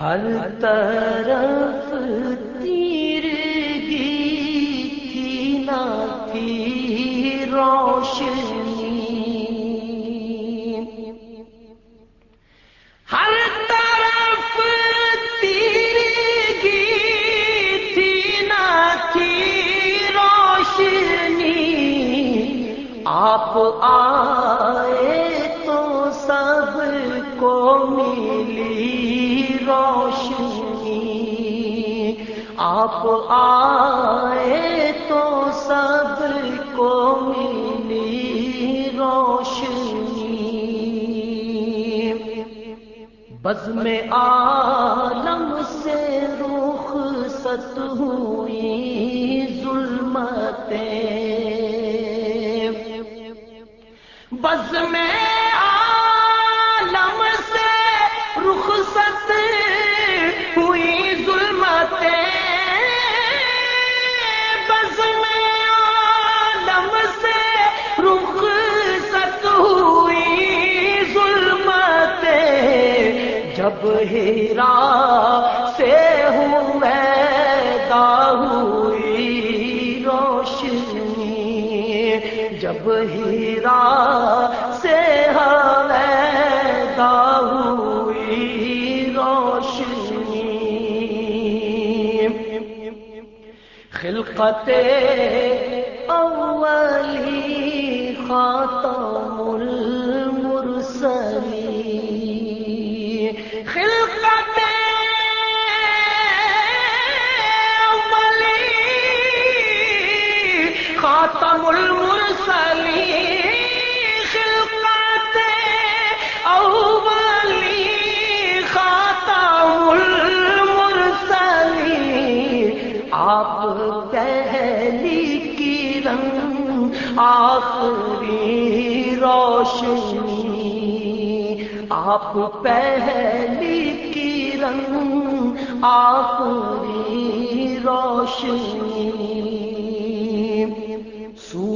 ہر طرف تیر گی نہ تھی روشنی۔ ہر طرف تیر گی تھی نہ تھی روشنی۔ آپ آئے تو سب کو ملی۔ روشنی۔ آپ آئے تو سب کو ملی روشنی۔ بز میں عالم سے رخ ست ہوئی ظلمتیں۔ بز میں جب ہیرا سے ہوں میں داہوئی روشنی۔ جب ہیرا سے میں داہوئی روشنی۔ خلقت اولی خاتم المرسلی خاتم المرسلی خلقت اولی خاتم المرسلی آپ پہلی کرن آخری روشنی۔ آپ پہلی کرن آخری روشنی۔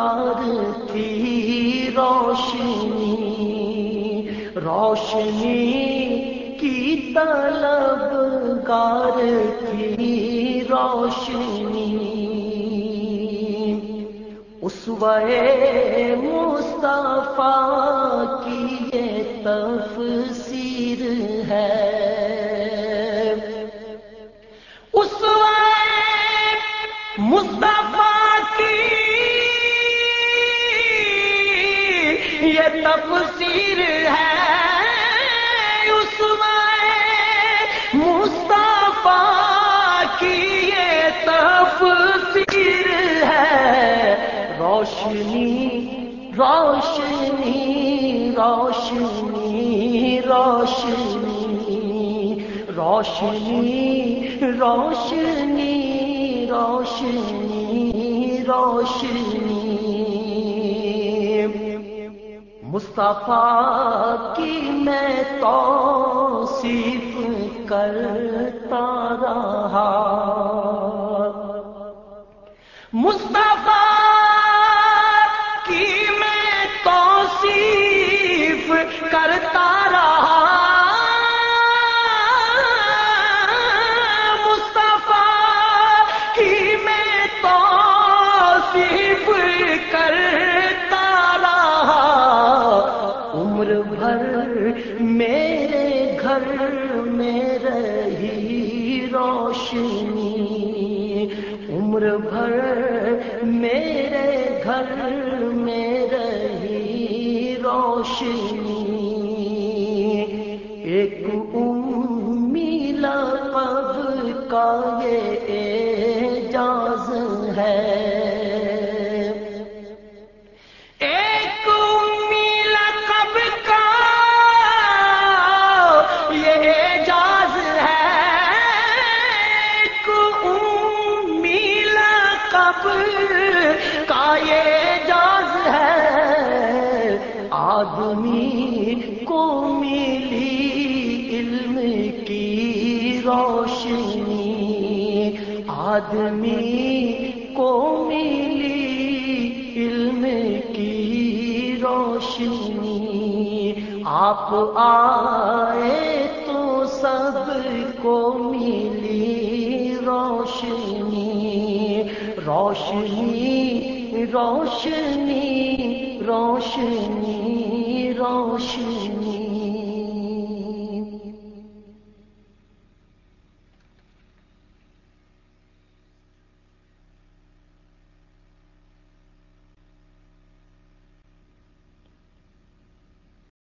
گار تھی روشنی روشنی کی طلب گار تھی روشنی۔ اس وے مصطفیٰ کی یہ تفسیر ہے۔ تفسیر ہے۔ اس میں مصطفیٰ کی یہ تفسیر ہے۔ روشنی روشنی روشنی روشنی روشنی روشنی روشنی روشنی۔ مصطفیٰ کی میں توصیف کرتا رہا۔ مصطفیٰ میرے گھر میں رہی روشنی، عمر بھر میرے گھر میں رہی روشنی۔ ایک امی لقب کا یہ اعجاز ہے۔ آدمی کو ملی علم کی روشنی۔ آپ آئے تو سب کو ملی روشنی۔ روشنی روشنی روشنی روشنی۔